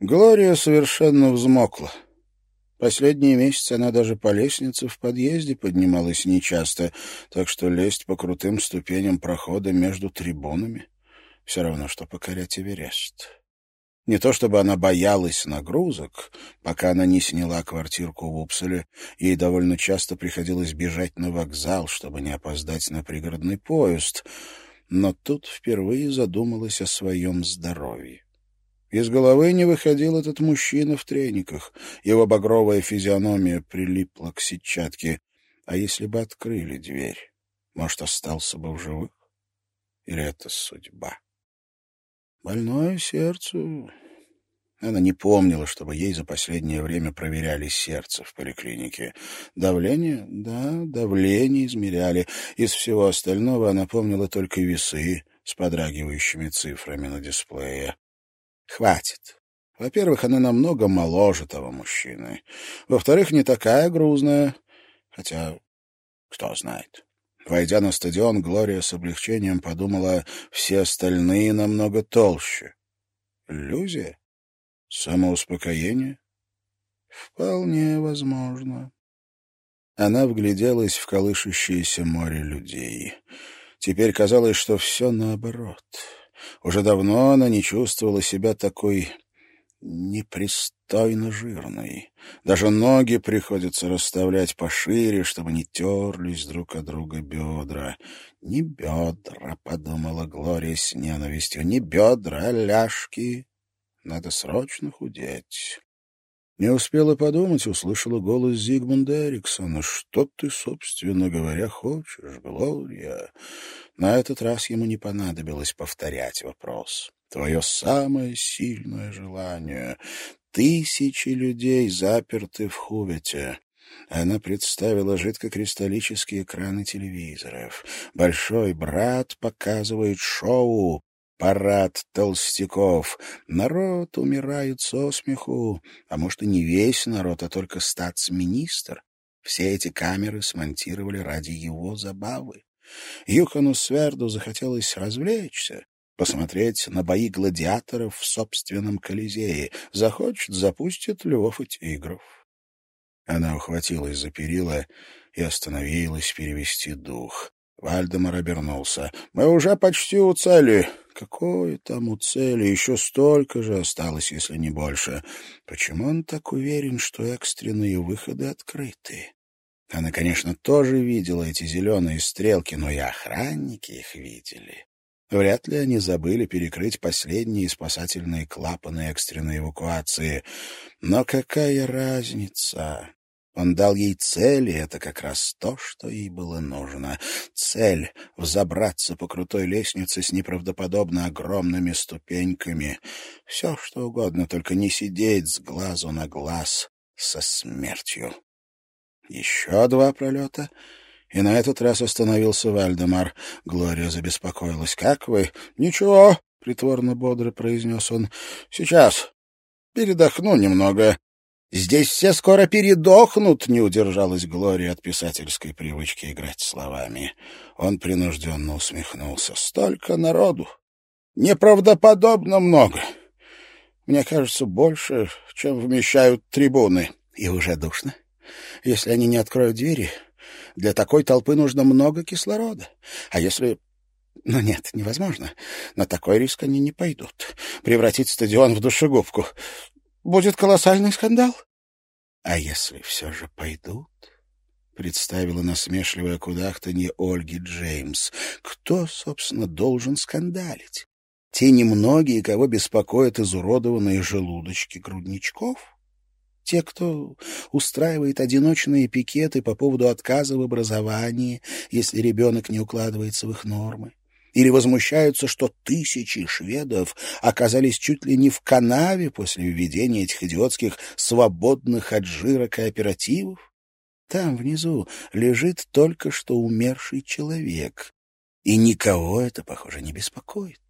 Глория совершенно взмокла. Последние месяцы она даже по лестнице в подъезде поднималась нечасто, так что лезть по крутым ступеням прохода между трибунами все равно, что покорять Эверест. Не то чтобы она боялась нагрузок, пока она не сняла квартирку в Упселе, ей довольно часто приходилось бежать на вокзал, чтобы не опоздать на пригородный поезд, но тут впервые задумалась о своем здоровье. Из головы не выходил этот мужчина в трениках. Его багровая физиономия прилипла к сетчатке. А если бы открыли дверь, может, остался бы в живых? Или это судьба? Больное сердце. Она не помнила, чтобы ей за последнее время проверяли сердце в поликлинике. Давление? Да, давление измеряли. Из всего остального она помнила только весы с подрагивающими цифрами на дисплее. Хватит. Во-первых, она намного моложе того мужчины. Во-вторых, не такая грузная. Хотя, кто знает. Войдя на стадион, Глория с облегчением подумала, все остальные намного толще. Иллюзия? Самоуспокоение? Вполне возможно. Она вгляделась в колышущееся море людей. Теперь казалось, что все наоборот. Уже давно она не чувствовала себя такой непристойно жирной. Даже ноги приходится расставлять пошире, чтобы не терлись друг от друга бедра. «Не бедра», — подумала Глория с ненавистью, — «не бедра, а ляжки. Надо срочно худеть». Не успела подумать, услышала голос Зигмунда Эриксона. «Что ты, собственно говоря, хочешь, Глория?» На этот раз ему не понадобилось повторять вопрос. «Твое самое сильное желание. Тысячи людей заперты в Хувете». Она представила жидкокристаллические экраны телевизоров. Большой брат показывает шоу, Парад толстяков. Народ умирает со смеху. А может, и не весь народ, а только статс-министр. Все эти камеры смонтировали ради его забавы. Юхану Сверду захотелось развлечься, посмотреть на бои гладиаторов в собственном Колизее. Захочет — запустит львов и тигров. Она ухватилась за перила и остановилась перевести дух. Вальдемар обернулся. «Мы уже почти у цели». «Какое там у цели? Еще столько же осталось, если не больше. Почему он так уверен, что экстренные выходы открыты?» Она, конечно, тоже видела эти зеленые стрелки, но и охранники их видели. Вряд ли они забыли перекрыть последние спасательные клапаны экстренной эвакуации. Но какая разница? Он дал ей цель, и это как раз то, что ей было нужно. Цель — взобраться по крутой лестнице с неправдоподобно огромными ступеньками. Все, что угодно, только не сидеть с глазу на глаз со смертью. Еще два пролета, и на этот раз остановился Вальдемар. Глория забеспокоилась. «Как вы?» «Ничего», — притворно бодро произнес он. «Сейчас. Передохну немного». «Здесь все скоро передохнут», — не удержалась Глория от писательской привычки играть словами. Он принужденно усмехнулся. «Столько народу! Неправдоподобно много! Мне кажется, больше, чем вмещают трибуны. И уже душно. Если они не откроют двери, для такой толпы нужно много кислорода. А если ну нет, невозможно. На такой риск они не пойдут. Превратить стадион в душегубку будет колоссальный скандал. А если все же пойдут? Представила насмешливое кудахтанье Ольги Джеймс. Кто, собственно, должен скандалить? Те немногие, кого беспокоят изуродованные желудочки грудничков? Те, кто устраивает одиночные пикеты по поводу отказа в образовании, если ребенок не укладывается в их нормы? Или возмущаются, что тысячи шведов оказались чуть ли не в канаве после введения этих идиотских свободных от жира кооперативов? Там внизу лежит только что умерший человек, и никого это, похоже, не беспокоит.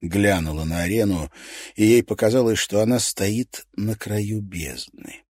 Глянула на арену, и ей показалось, что она стоит на краю бездны.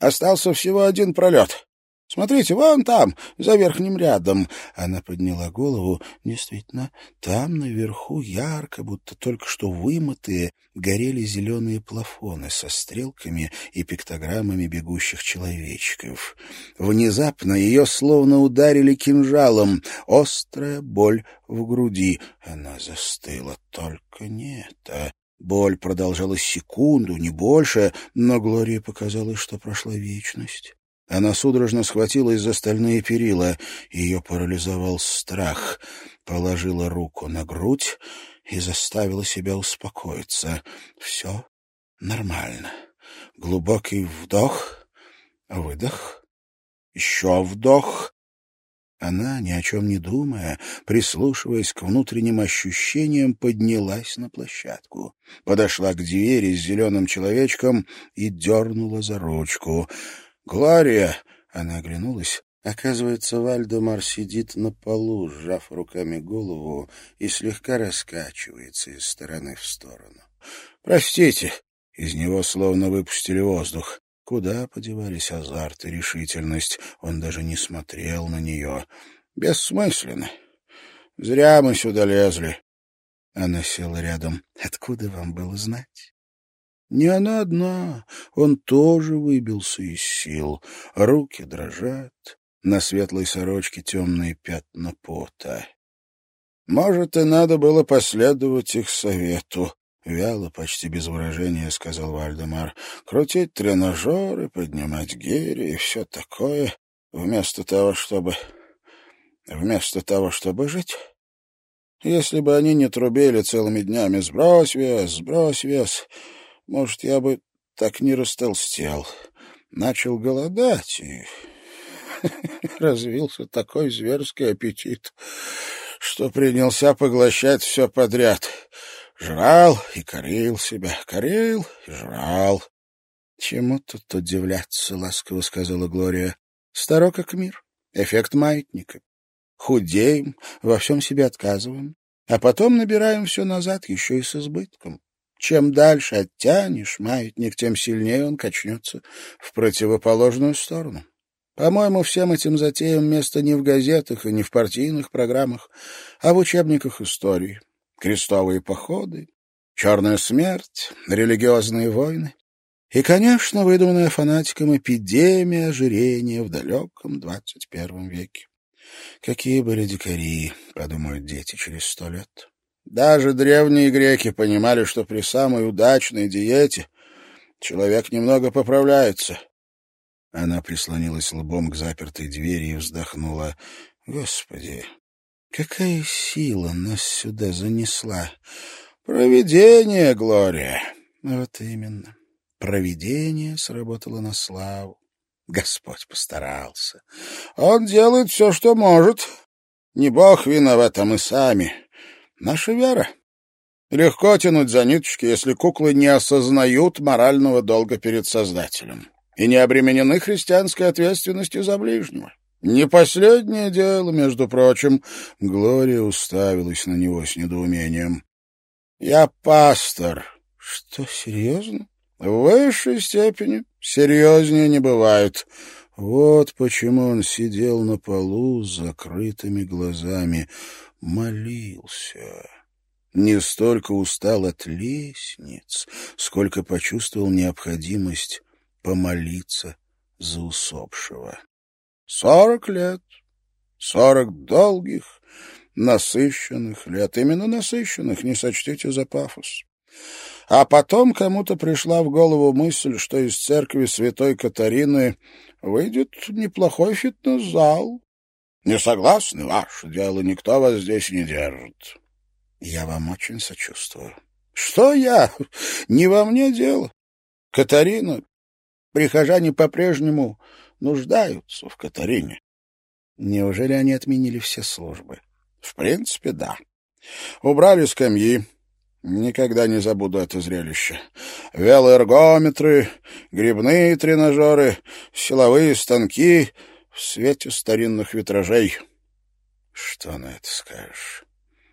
Остался всего один пролет. Смотрите, вон там, за верхним рядом. Она подняла голову. Действительно, там наверху ярко, будто только что вымытые, горели зеленые плафоны со стрелками и пиктограммами бегущих человечков. Внезапно ее словно ударили кинжалом. Острая боль в груди. Она застыла. Только не это. Боль продолжалась секунду, не больше, но Глории показалось, что прошла вечность. Она судорожно схватилась за стальные перила. Ее парализовал страх. Положила руку на грудь и заставила себя успокоиться. Все нормально. Глубокий вдох, выдох, еще вдох. Она, ни о чем не думая, прислушиваясь к внутренним ощущениям, поднялась на площадку. Подошла к двери с зеленым человечком и дернула за ручку — «Глория!» — она оглянулась. Оказывается, Вальдемар сидит на полу, сжав руками голову, и слегка раскачивается из стороны в сторону. «Простите!» — из него словно выпустили воздух. Куда подевались азарт и решительность? Он даже не смотрел на нее. «Бессмысленно. Зря мы сюда лезли». Она села рядом. «Откуда вам было знать?» Не она одна, он тоже выбился из сил. Руки дрожат, на светлой сорочке темные пятна пота. «Может, и надо было последовать их совету», — вяло, почти без выражения сказал Вальдемар. «Крутить тренажеры, поднимать гири и все такое, вместо того, чтобы... вместо того, чтобы жить». Если бы они не трубили целыми днями «сбрось вес, сбрось вес», может, я бы так не растолстел. Начал голодать, и развился такой зверский аппетит, что принялся поглощать все подряд. Жрал и корил себя, корил и жрал. — Чему тут удивляться, — ласково сказала Глория. — Старо как мир, эффект маятника. Худеем, во всем себе отказываем, а потом набираем все назад еще и с избытком. Чем дальше оттянешь маятник, тем сильнее он качнется в противоположную сторону. По-моему, всем этим затеям место не в газетах и не в партийных программах, а в учебниках истории. Крестовые походы, черная смерть, религиозные войны и, конечно, выдуманная фанатиком эпидемия ожирения в далеком двадцать первом веке. Какие были дикари, подумают дети через сто лет. Даже древние греки понимали, что при самой удачной диете человек немного поправляется. Она прислонилась лбом к запертой двери и вздохнула. Господи, какая сила нас сюда занесла! Провидение, Глория! Вот именно. Провидение сработало на славу. Господь постарался. Он делает все, что может. Не Бог виноват, а мы сами. Наша вера. Легко тянуть за ниточки, если куклы не осознают морального долга перед Создателем и не обременены христианской ответственностью за ближнего. Не последнее дело, между прочим. Глория уставилась на него с недоумением. «Я пастор». «Что, серьезно?» «В высшей степени. Серьезнее не бывает». Вот почему он сидел на полу с закрытыми глазами молился. Не столько устал от лестниц, сколько почувствовал необходимость помолиться за усопшего. Сорок лет, сорок долгих, насыщенных лет, именно насыщенных, не сочтите за пафос. А потом кому-то пришла в голову мысль, что из церкви святой Катарины выйдет неплохой фитнес-зал, не согласны, ваше дело, никто вас здесь не держит. Я вам очень сочувствую. Что я? Не во мне дело. Катарина, прихожане по-прежнему нуждаются в Катарине. Неужели они отменили все службы? В принципе, да. Убрали скамьи. Никогда не забуду это зрелище. Велоэргометры, грибные тренажеры, силовые станки — в свете старинных витражей. Что на это скажешь?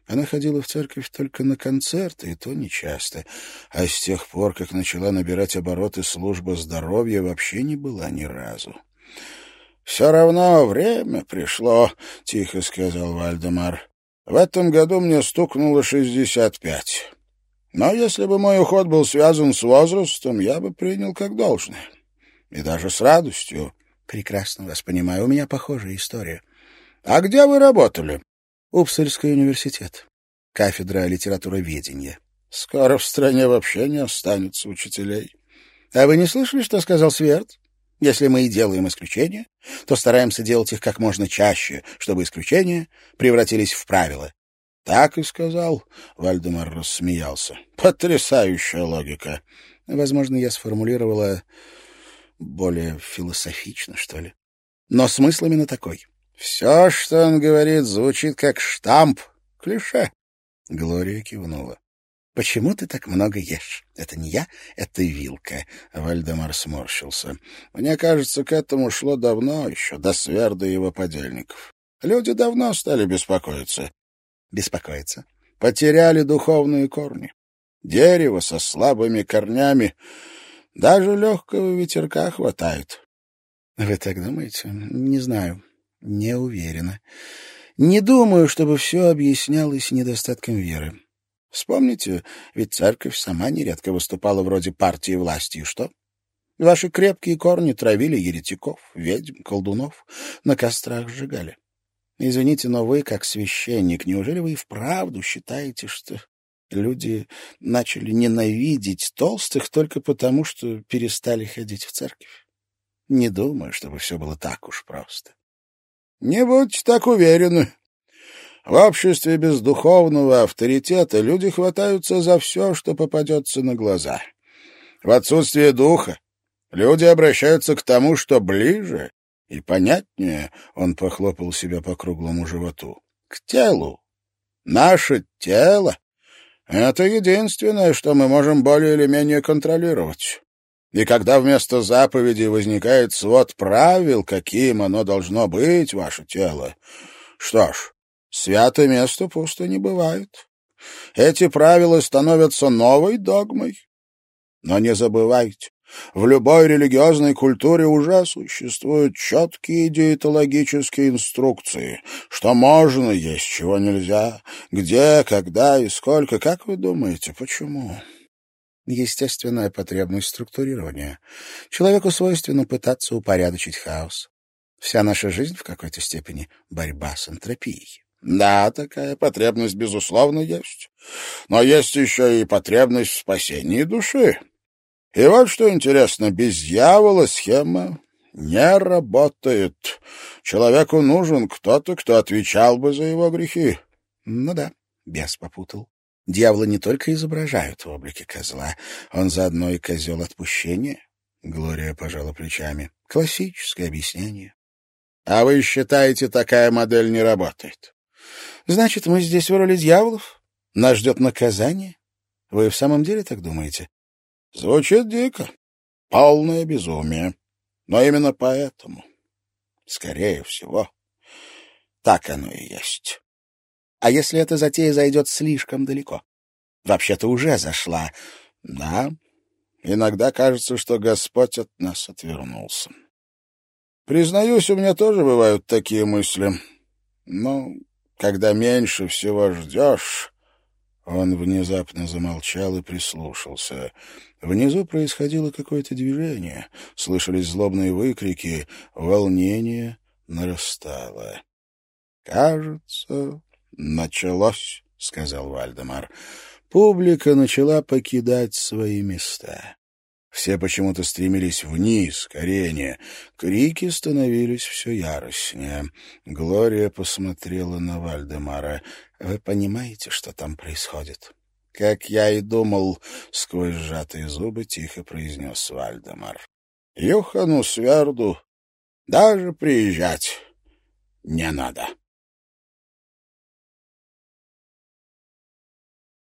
Она ходила в церковь только на концерты, и то нечасто. А с тех пор, как начала набирать обороты служба здоровья, вообще не была ни разу. «Все равно время пришло», — тихо сказал Вальдемар. «В этом году мне стукнуло шестьдесят пять. Но если бы мой уход был связан с возрастом, я бы принял как должное. И даже с радостью». «Прекрасно вас понимаю. У меня похожая история». «А где вы работали?» «Упсальский университет. Кафедра литературоведения». «Скоро в стране вообще не останется учителей». «А вы не слышали, что сказал Сверд?» Если мы и делаем исключения, то стараемся делать их как можно чаще, чтобы исключения превратились в правила. — Так и сказал, — Вальдемар рассмеялся. — Потрясающая логика. Возможно, я сформулировала более философично, что ли. Но смысл именно такой. Все, что он говорит, звучит как штамп, клише. Глория кивнула. «Почему ты так много ешь? Это не я, это вилка». Вальдемар сморщился. «Мне кажется, к этому шло давно, еще до Сверда и его подельников. Люди давно стали беспокоиться». «Беспокоиться?» «Потеряли духовные корни. Дерево со слабыми корнями. Даже легкого ветерка хватает». «Вы так думаете? Не знаю. Не уверена. Не думаю, чтобы все объяснялось недостатком веры. Вспомните, ведь церковь сама нередко выступала вроде партии власти, и что? Ваши крепкие корни травили еретиков, ведьм, колдунов, на кострах сжигали. Извините, но вы, как священник, неужели вы и вправду считаете, что люди начали ненавидеть толстых только потому, что перестали ходить в церковь? Не думаю, чтобы все было так уж просто. — Не будьте так уверены, в обществе без духовного авторитета люди хватаются за все, что попадется на глаза. В отсутствие духа люди обращаются к тому, что ближе и понятнее, он похлопал себя по круглому животу, к телу. Наше тело — это единственное, что мы можем более или менее контролировать. И когда вместо заповеди возникает свод правил, каким оно должно быть, ваше тело, что ж, Святое место пусто не бывает. Эти правила становятся новой догмой. Но не забывайте, в любой религиозной культуре уже существуют четкие диетологические инструкции, что можно есть, чего нельзя, где, когда и сколько. Как вы думаете, почему? Естественная потребность структурирования. Человеку свойственно пытаться упорядочить хаос. Вся наша жизнь в какой-то степени — борьба с энтропией. Да, такая потребность, безусловно, есть. Но есть еще и потребность в спасении души. И вот что интересно, без дьявола схема не работает. Человеку нужен кто-то, кто отвечал бы за его грехи. Ну да, бес попутал. Дьявола не только изображают в облике козла, он заодно и козел отпущения. Глория пожала плечами. Классическое объяснение. А вы считаете, такая модель не работает? Значит, мы здесь в роли дьяволов? Нас ждет наказание? Вы в самом деле так думаете? Звучит дико. Полное безумие. Но именно поэтому, скорее всего, так оно и есть. А если эта затея зайдет слишком далеко? Вообще-то уже зашла. Да, иногда кажется, что Господь от нас отвернулся. Признаюсь, у меня тоже бывают такие мысли. Но когда меньше всего ждешь...» Он внезапно замолчал и прислушался. Внизу происходило какое-то движение, слышались злобные выкрики, волнение нарастало. «Кажется, началось», — сказал Вальдемар. Публика начала покидать свои места. Все почему-то стремились вниз, к арене. Крики становились все яростнее. Глория посмотрела на Вальдемара. «Вы понимаете, что там происходит?» «Как я и думал», — сквозь сжатые зубы тихо произнес Вальдемар. «Юхану Сверду даже приезжать не надо».